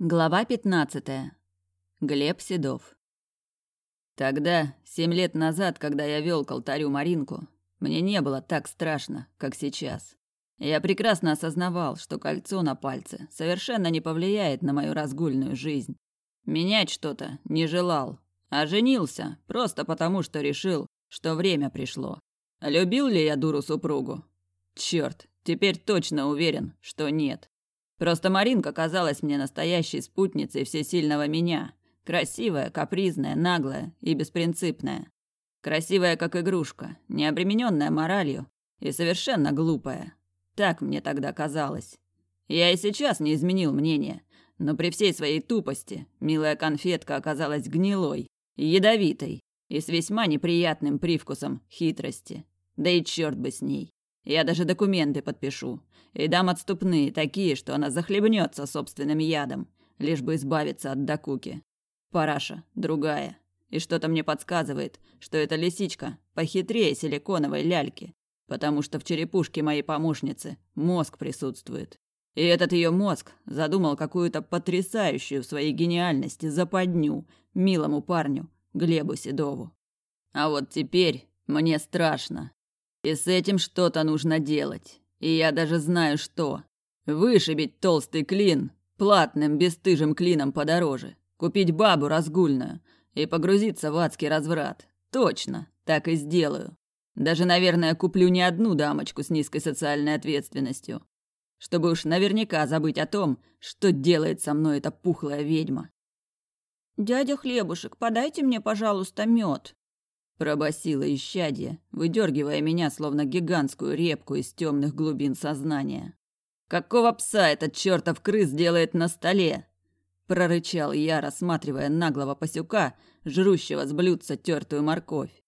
Глава 15. Глеб Седов. Тогда, семь лет назад, когда я вел к алтарю Маринку, мне не было так страшно, как сейчас. Я прекрасно осознавал, что кольцо на пальце совершенно не повлияет на мою разгульную жизнь. Менять что-то не желал, а женился просто потому, что решил, что время пришло. Любил ли я дуру супругу? Черт, теперь точно уверен, что нет. Просто Маринка казалась мне настоящей спутницей всесильного меня. Красивая, капризная, наглая и беспринципная. Красивая, как игрушка, не обремененная моралью и совершенно глупая. Так мне тогда казалось. Я и сейчас не изменил мнение, но при всей своей тупости милая конфетка оказалась гнилой, ядовитой и с весьма неприятным привкусом хитрости. Да и черт бы с ней. Я даже документы подпишу. И дам отступные, такие, что она захлебнется собственным ядом, лишь бы избавиться от докуки. Параша, другая. И что-то мне подсказывает, что эта лисичка похитрее силиконовой ляльки, потому что в черепушке моей помощницы мозг присутствует. И этот ее мозг задумал какую-то потрясающую в своей гениальности западню милому парню Глебу Седову. А вот теперь мне страшно. И с этим что-то нужно делать. И я даже знаю что. Вышибить толстый клин платным бесстыжим клином подороже. Купить бабу разгульную и погрузиться в адский разврат. Точно, так и сделаю. Даже, наверное, куплю не одну дамочку с низкой социальной ответственностью. Чтобы уж наверняка забыть о том, что делает со мной эта пухлая ведьма. «Дядя Хлебушек, подайте мне, пожалуйста, мед. Пробасила исчадье, выдергивая меня, словно гигантскую репку из темных глубин сознания. «Какого пса этот чертов крыс делает на столе?» Прорычал я, рассматривая наглого пасюка, жрущего с блюдца тертую морковь.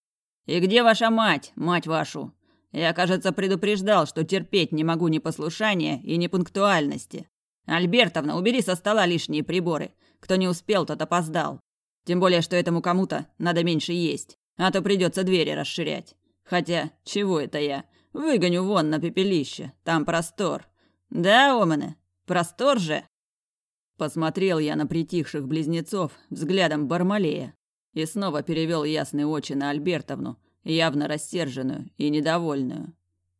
«И где ваша мать, мать вашу? Я, кажется, предупреждал, что терпеть не могу непослушания и непунктуальности. Альбертовна, убери со стола лишние приборы. Кто не успел, тот опоздал. Тем более, что этому кому-то надо меньше есть. А то придется двери расширять. Хотя, чего это я? Выгоню вон на пепелище. Там простор. Да, Оманы? Простор же? Посмотрел я на притихших близнецов взглядом Бармалея и снова перевел ясные очи на Альбертовну, явно рассерженную и недовольную.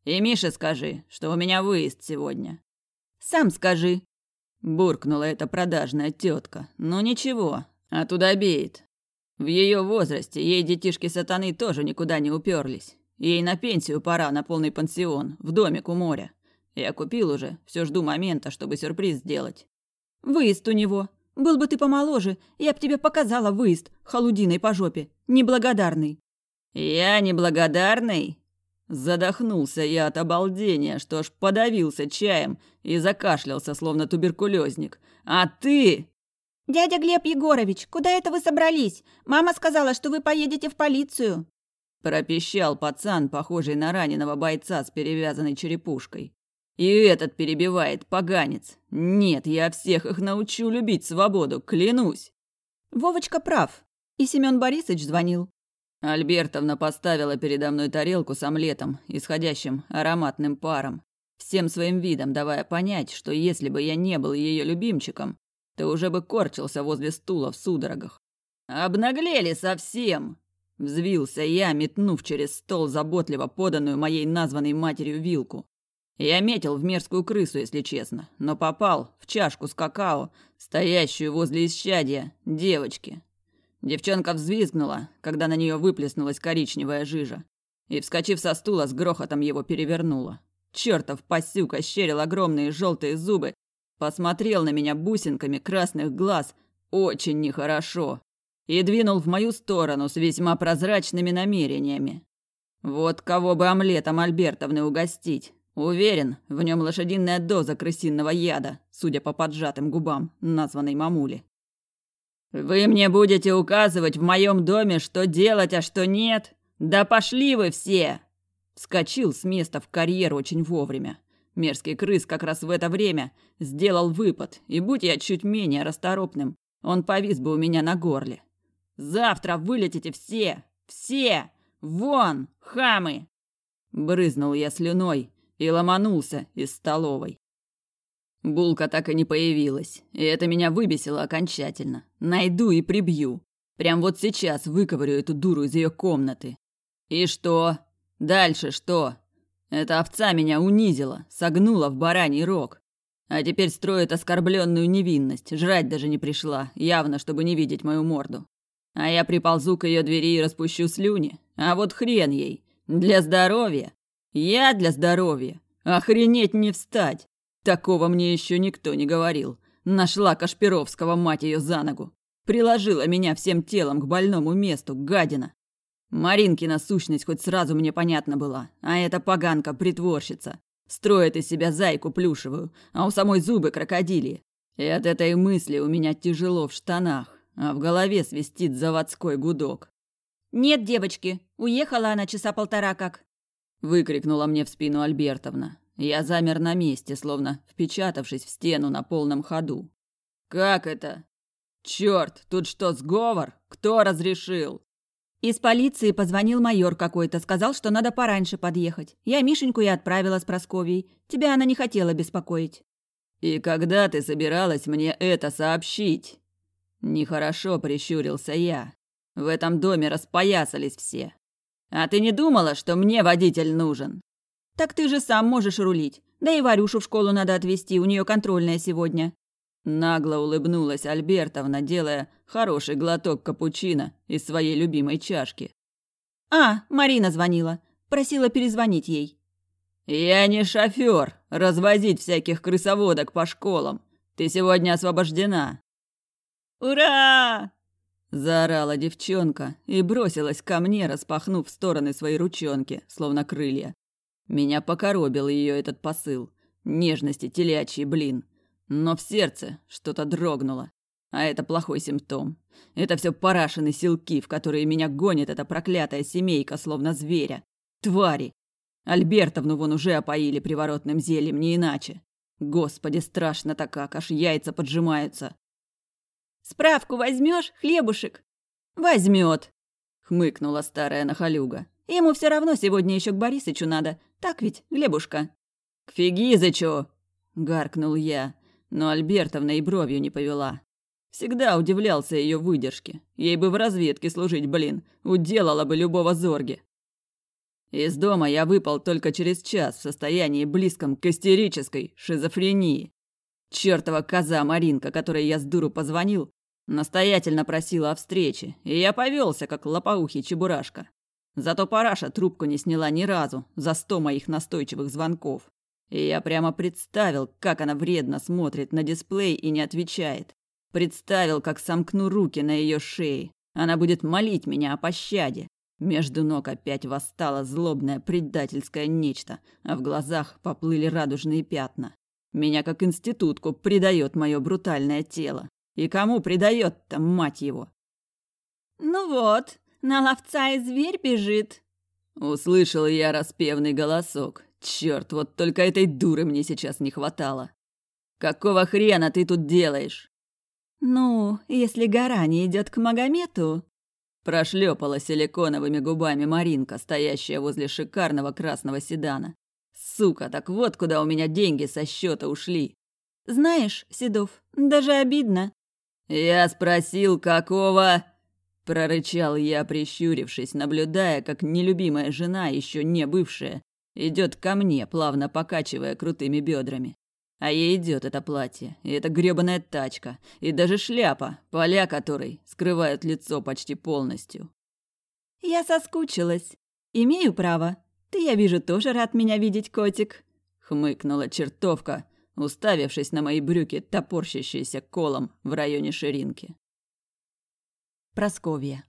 «И Мише скажи, что у меня выезд сегодня». «Сам скажи», – буркнула эта продажная тетка. «Ну ничего, отудобеет. В ее возрасте ей детишки сатаны тоже никуда не уперлись. Ей на пенсию пора на полный пансион, в домик у моря. Я купил уже, все жду момента, чтобы сюрприз сделать. Выезд у него. Был бы ты помоложе, я б тебе показала выезд, холудиной по жопе. Неблагодарный. Я неблагодарный? Задохнулся я от обалдения, что аж подавился чаем и закашлялся, словно туберкулезник. А ты... «Дядя Глеб Егорович, куда это вы собрались? Мама сказала, что вы поедете в полицию». Пропищал пацан, похожий на раненого бойца с перевязанной черепушкой. И этот перебивает, поганец. Нет, я всех их научу любить свободу, клянусь. Вовочка прав. И Семён Борисович звонил. Альбертовна поставила передо мной тарелку с омлетом, исходящим ароматным паром, всем своим видом давая понять, что если бы я не был ее любимчиком, ты уже бы корчился возле стула в судорогах. Обнаглели совсем! Взвился я, метнув через стол заботливо поданную моей названной матерью вилку. Я метил в мерзкую крысу, если честно, но попал в чашку с какао, стоящую возле исчадья девочки. Девчонка взвизгнула, когда на нее выплеснулась коричневая жижа, и, вскочив со стула, с грохотом его перевернула. Чертов пасюк ощерил огромные желтые зубы Посмотрел на меня бусинками красных глаз очень нехорошо и двинул в мою сторону с весьма прозрачными намерениями. Вот кого бы омлетом Альбертовны угостить. Уверен, в нем лошадиная доза крысиного яда, судя по поджатым губам названной мамули. «Вы мне будете указывать в моем доме, что делать, а что нет? Да пошли вы все!» Вскочил с места в карьер очень вовремя. Мерзкий крыс как раз в это время сделал выпад, и будь я чуть менее расторопным, он повис бы у меня на горле. «Завтра вылетите все! Все! Вон, хамы!» Брызнул я слюной и ломанулся из столовой. Булка так и не появилась, и это меня выбесило окончательно. Найду и прибью. Прям вот сейчас выковырю эту дуру из ее комнаты. И что? Дальше что? Эта овца меня унизила, согнула в бараний рог. А теперь строит оскорбленную невинность, жрать даже не пришла, явно, чтобы не видеть мою морду. А я приползу к ее двери и распущу слюни. А вот хрен ей. Для здоровья. Я для здоровья. Охренеть не встать. Такого мне еще никто не говорил. Нашла Кашпировского, мать ее, за ногу. Приложила меня всем телом к больному месту, гадина. Маринкина сущность хоть сразу мне понятна была, а эта поганка притворщица. Строит из себя зайку плюшевую, а у самой зубы крокодилии. И от этой мысли у меня тяжело в штанах, а в голове свистит заводской гудок. «Нет, девочки, уехала она часа полтора как», – выкрикнула мне в спину Альбертовна. Я замер на месте, словно впечатавшись в стену на полном ходу. «Как это? Черт, тут что, сговор? Кто разрешил?» Из полиции позвонил майор какой-то, сказал, что надо пораньше подъехать. Я Мишеньку и отправила с Просковьей. Тебя она не хотела беспокоить. «И когда ты собиралась мне это сообщить?» Нехорошо прищурился я. В этом доме распоясались все. А ты не думала, что мне водитель нужен? Так ты же сам можешь рулить. Да и Варюшу в школу надо отвезти, у нее контрольная сегодня. Нагло улыбнулась Альбертовна, делая хороший глоток капучино из своей любимой чашки. «А, Марина звонила. Просила перезвонить ей». «Я не шофер, развозить всяких крысоводок по школам. Ты сегодня освобождена». «Ура!» – заорала девчонка и бросилась ко мне, распахнув в стороны свои ручонки, словно крылья. Меня покоробил ее этот посыл. Нежности телячьи, блин. Но в сердце что-то дрогнуло. А это плохой симптом. Это все парашины силки, в которые меня гонит эта проклятая семейка, словно зверя. Твари! Альбертовну вон уже опоили приворотным зельем, не иначе. Господи, страшно-то как, аж яйца поджимаются. «Справку возьмешь, хлебушек?» «Возьмет», — хмыкнула старая нахалюга. «Ему все равно сегодня еще к Борисычу надо. Так ведь, Глебушка?» «К Фигизычу!» — гаркнул я но Альбертовна и бровью не повела. Всегда удивлялся ее выдержке. Ей бы в разведке служить, блин, уделала бы любого зорги. Из дома я выпал только через час в состоянии близком к истерической шизофрении. Чёртова коза Маринка, которой я с дуру позвонил, настоятельно просила о встрече, и я повелся, как лопоухий чебурашка. Зато параша трубку не сняла ни разу за сто моих настойчивых звонков. И я прямо представил, как она вредно смотрит на дисплей и не отвечает. Представил, как сомкну руки на ее шее. Она будет молить меня о пощаде. Между ног опять восстало злобное предательское нечто, а в глазах поплыли радужные пятна. Меня как институтку предает мое брутальное тело. И кому предает-то, мать его? «Ну вот, на ловца и зверь бежит», — услышал я распевный голосок. Черт, вот только этой дуры мне сейчас не хватало. Какого хрена ты тут делаешь? Ну, если гора не идет к Магомету... Прошлепала силиконовыми губами Маринка, стоящая возле шикарного красного седана. Сука, так вот куда у меня деньги со счета ушли. Знаешь, Седов, даже обидно. Я спросил, какого... Прорычал я, прищурившись, наблюдая, как нелюбимая жена, еще не бывшая, Идет ко мне, плавно покачивая крутыми бедрами. А ей идет это платье, и эта грёбаная тачка, и даже шляпа, поля которой скрывают лицо почти полностью. «Я соскучилась. Имею право. Ты, я вижу, тоже рад меня видеть, котик», — хмыкнула чертовка, уставившись на мои брюки, топорщащиеся колом в районе ширинки. Просковья.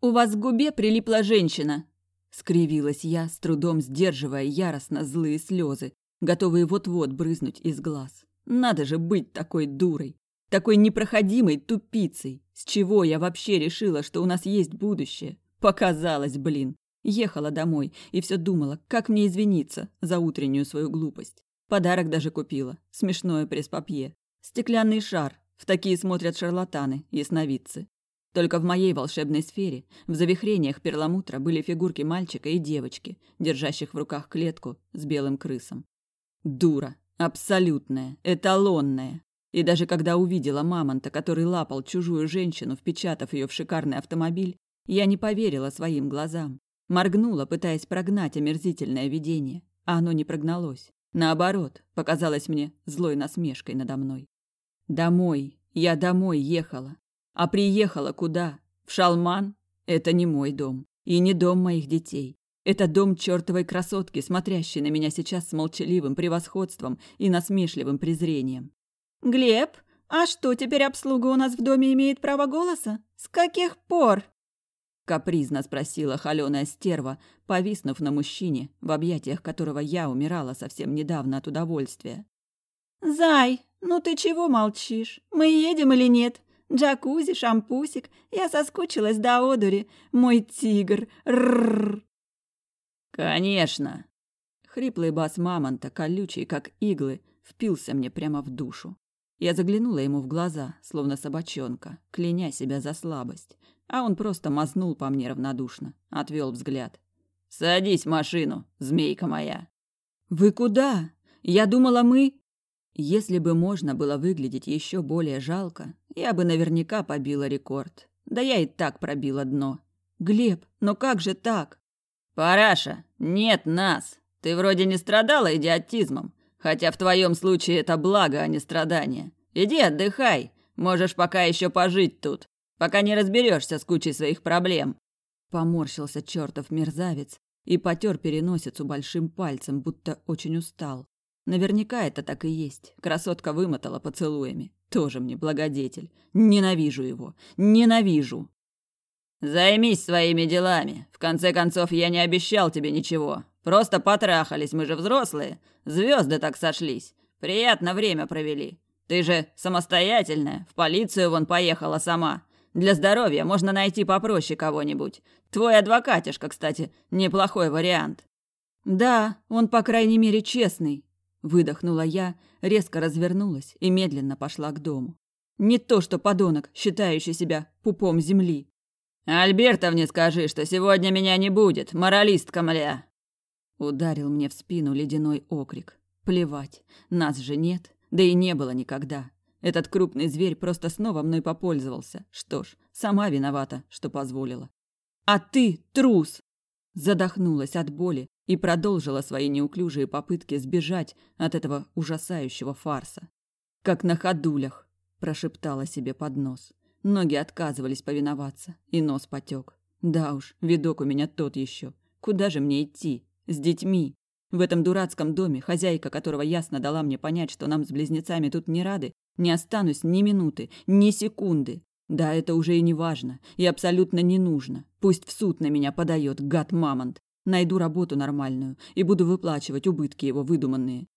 «У вас к губе прилипла женщина», Скривилась я, с трудом сдерживая яростно злые слезы, готовые вот-вот брызнуть из глаз. Надо же быть такой дурой, такой непроходимой тупицей. С чего я вообще решила, что у нас есть будущее? Показалось, блин. Ехала домой и все думала, как мне извиниться за утреннюю свою глупость. Подарок даже купила. Смешное пресс-папье. Стеклянный шар. В такие смотрят шарлатаны, ясновидцы. Только в моей волшебной сфере, в завихрениях перламутра были фигурки мальчика и девочки, держащих в руках клетку с белым крысом. Дура! Абсолютная, эталонная. И даже когда увидела мамонта, который лапал чужую женщину, впечатав ее в шикарный автомобиль, я не поверила своим глазам. Моргнула, пытаясь прогнать омерзительное видение, а оно не прогналось. Наоборот, показалось мне злой насмешкой надо мной. Домой, я домой ехала. А приехала куда? В Шалман? Это не мой дом. И не дом моих детей. Это дом чертовой красотки, смотрящей на меня сейчас с молчаливым превосходством и насмешливым презрением. «Глеб, а что, теперь обслуга у нас в доме имеет право голоса? С каких пор?» Капризно спросила холёная стерва, повиснув на мужчине, в объятиях которого я умирала совсем недавно от удовольствия. «Зай, ну ты чего молчишь? Мы едем или нет? Джакузи, шампусик. Я соскучилась до одури. Мой тигр. Рррр. Конечно. Хриплый бас мамонта, колючий, как иглы, впился мне прямо в душу. Я заглянула ему в глаза, словно собачонка, кляня себя за слабость. А он просто мазнул по мне равнодушно, отвел взгляд. «Садись в машину, змейка моя!» «Вы куда? Я думала, мы...» Если бы можно было выглядеть еще более жалко, я бы наверняка побила рекорд. Да я и так пробила дно. Глеб, но как же так? Параша, нет нас. Ты вроде не страдала идиотизмом, хотя в твоем случае это благо, а не страдание. Иди отдыхай, можешь пока еще пожить тут, пока не разберешься с кучей своих проблем. Поморщился чертов мерзавец и потер переносицу большим пальцем, будто очень устал. Наверняка это так и есть. Красотка вымотала поцелуями. Тоже мне благодетель. Ненавижу его. Ненавижу. Займись своими делами. В конце концов, я не обещал тебе ничего. Просто потрахались, мы же взрослые. Звезды так сошлись. Приятно время провели. Ты же самостоятельная, в полицию вон поехала сама. Для здоровья можно найти попроще кого-нибудь. Твой адвокатишка, кстати, неплохой вариант. Да, он, по крайней мере, честный, Выдохнула я, резко развернулась и медленно пошла к дому. Не то что подонок, считающий себя пупом земли. «Альбертовне скажи, что сегодня меня не будет, моралистка мля!» Ударил мне в спину ледяной окрик. Плевать, нас же нет, да и не было никогда. Этот крупный зверь просто снова мной попользовался. Что ж, сама виновата, что позволила. «А ты трус!» Задохнулась от боли, и продолжила свои неуклюжие попытки сбежать от этого ужасающего фарса. «Как на ходулях», – прошептала себе под нос. Ноги отказывались повиноваться, и нос потек. Да уж, видок у меня тот еще. Куда же мне идти? С детьми? В этом дурацком доме, хозяйка которого ясно дала мне понять, что нам с близнецами тут не рады, не останусь ни минуты, ни секунды. Да, это уже и не важно, и абсолютно не нужно. Пусть в суд на меня подает гад-мамонт. Найду работу нормальную и буду выплачивать убытки его выдуманные.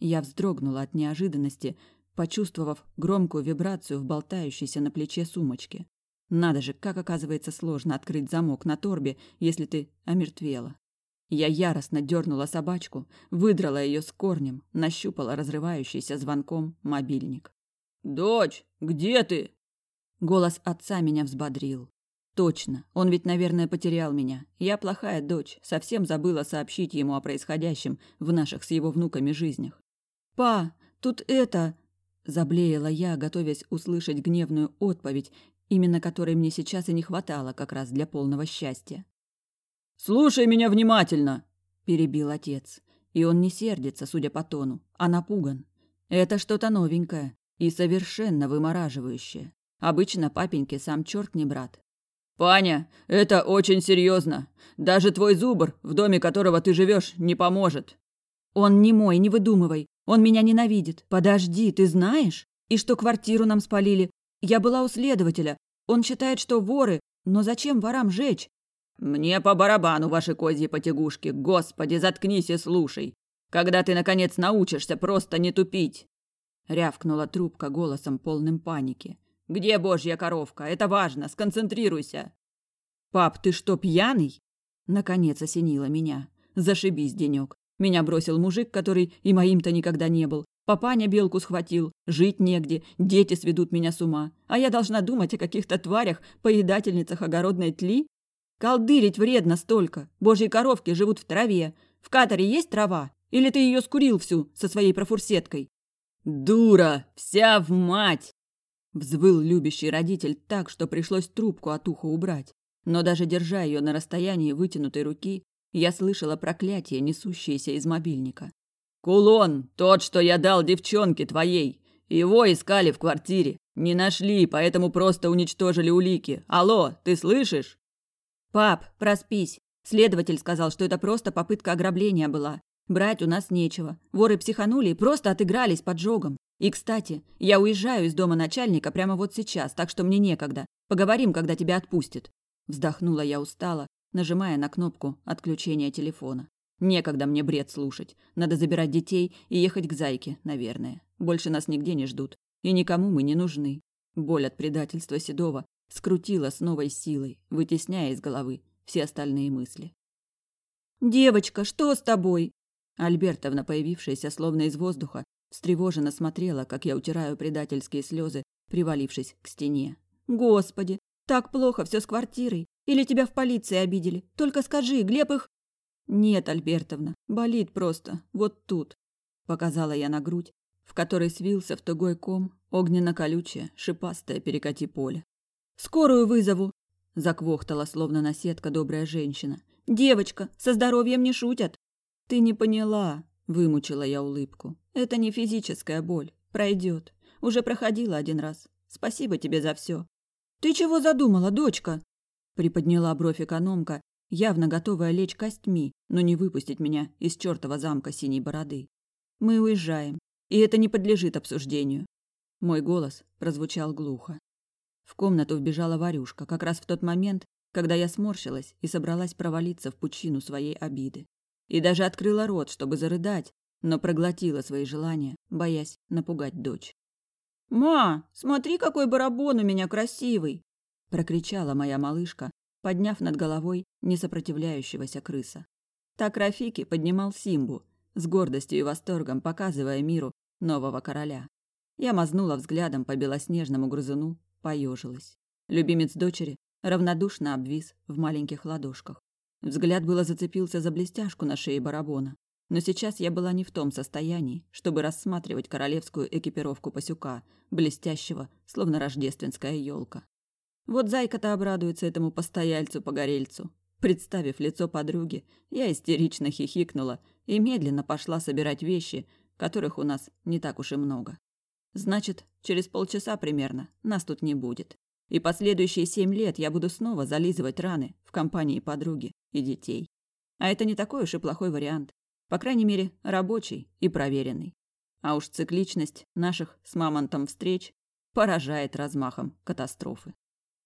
Я вздрогнула от неожиданности, почувствовав громкую вибрацию в болтающейся на плече сумочке. Надо же, как оказывается сложно открыть замок на торбе, если ты омертвела. Я яростно дернула собачку, выдрала ее с корнем, нащупала разрывающийся звонком мобильник. «Дочь, где ты?» Голос отца меня взбодрил. Точно, он ведь, наверное, потерял меня. Я плохая дочь, совсем забыла сообщить ему о происходящем в наших с его внуками жизнях. «Па, тут это...» Заблеяла я, готовясь услышать гневную отповедь, именно которой мне сейчас и не хватало как раз для полного счастья. «Слушай меня внимательно!» – перебил отец. И он не сердится, судя по тону, а напуган. Это что-то новенькое и совершенно вымораживающее. Обычно папеньке сам черт не брат, Паня, это очень серьезно. Даже твой зубр, в доме которого ты живешь, не поможет. Он не мой, не выдумывай. Он меня ненавидит. Подожди, ты знаешь? И что квартиру нам спалили. Я была у следователя. Он считает, что воры. Но зачем ворам жечь? Мне по барабану ваши козьи потягушки. Господи, заткнись и слушай. Когда ты, наконец, научишься просто не тупить. Рявкнула трубка голосом полным паники. Где божья коровка? Это важно, сконцентрируйся. Пап, ты что, пьяный? Наконец осенило меня. Зашибись, денек. Меня бросил мужик, который и моим-то никогда не был. Папаня белку схватил, жить негде, дети сведут меня с ума. А я должна думать о каких-то тварях, поедательницах огородной тли? Колдырить вредно столько. Божьи коровки живут в траве. В каторе есть трава? Или ты ее скурил всю со своей профурсеткой?» «Дура! Вся в мать!» Взвыл любящий родитель так, что пришлось трубку от уха убрать. Но даже держа ее на расстоянии вытянутой руки, я слышала проклятие, несущееся из мобильника. «Кулон! Тот, что я дал девчонке твоей! Его искали в квартире. Не нашли, поэтому просто уничтожили улики. Алло, ты слышишь?» «Пап, проспись. Следователь сказал, что это просто попытка ограбления была. Брать у нас нечего. Воры психанули и просто отыгрались поджогом. И, кстати, я уезжаю из дома начальника прямо вот сейчас, так что мне некогда. Поговорим, когда тебя отпустят. Вздохнула я устало, нажимая на кнопку отключения телефона. Некогда мне бред слушать. Надо забирать детей и ехать к Зайке, наверное. Больше нас нигде не ждут. И никому мы не нужны. Боль от предательства Седова скрутила с новой силой, вытесняя из головы все остальные мысли. «Девочка, что с тобой?» Альбертовна, появившаяся словно из воздуха, встревоженно смотрела, как я утираю предательские слезы, привалившись к стене. «Господи, так плохо все с квартирой. Или тебя в полиции обидели? Только скажи, Глеб их...» «Нет, Альбертовна, болит просто, вот тут», — показала я на грудь, в которой свился в тугой ком огненно-колючее, шипастое перекати поле. «Скорую вызову!» — заквохтала, словно наседка, добрая женщина. «Девочка, со здоровьем не шутят!» «Ты не поняла», — вымучила я улыбку. «Это не физическая боль. Пройдет. Уже проходила один раз. Спасибо тебе за все. «Ты чего задумала, дочка?» Приподняла бровь экономка, явно готовая лечь костьми, но не выпустить меня из чертова замка синей бороды. «Мы уезжаем, и это не подлежит обсуждению». Мой голос прозвучал глухо. В комнату вбежала Варюшка как раз в тот момент, когда я сморщилась и собралась провалиться в пучину своей обиды. И даже открыла рот, чтобы зарыдать, но проглотила свои желания, боясь напугать дочь. «Ма, смотри, какой барабон у меня красивый!» – прокричала моя малышка, подняв над головой несопротивляющегося крыса. Так Рафики поднимал Симбу, с гордостью и восторгом показывая миру нового короля. Я мазнула взглядом по белоснежному грызуну, поежилась. Любимец дочери равнодушно обвис в маленьких ладошках. Взгляд было зацепился за блестяшку на шее барабона. Но сейчас я была не в том состоянии, чтобы рассматривать королевскую экипировку пасюка, блестящего, словно рождественская елка. Вот зайка-то обрадуется этому постояльцу-погорельцу. Представив лицо подруги, я истерично хихикнула и медленно пошла собирать вещи, которых у нас не так уж и много. Значит, через полчаса примерно нас тут не будет. И последующие семь лет я буду снова зализывать раны в компании подруги и детей. А это не такой уж и плохой вариант. По крайней мере, рабочий и проверенный. А уж цикличность наших с Мамонтом встреч поражает размахом катастрофы.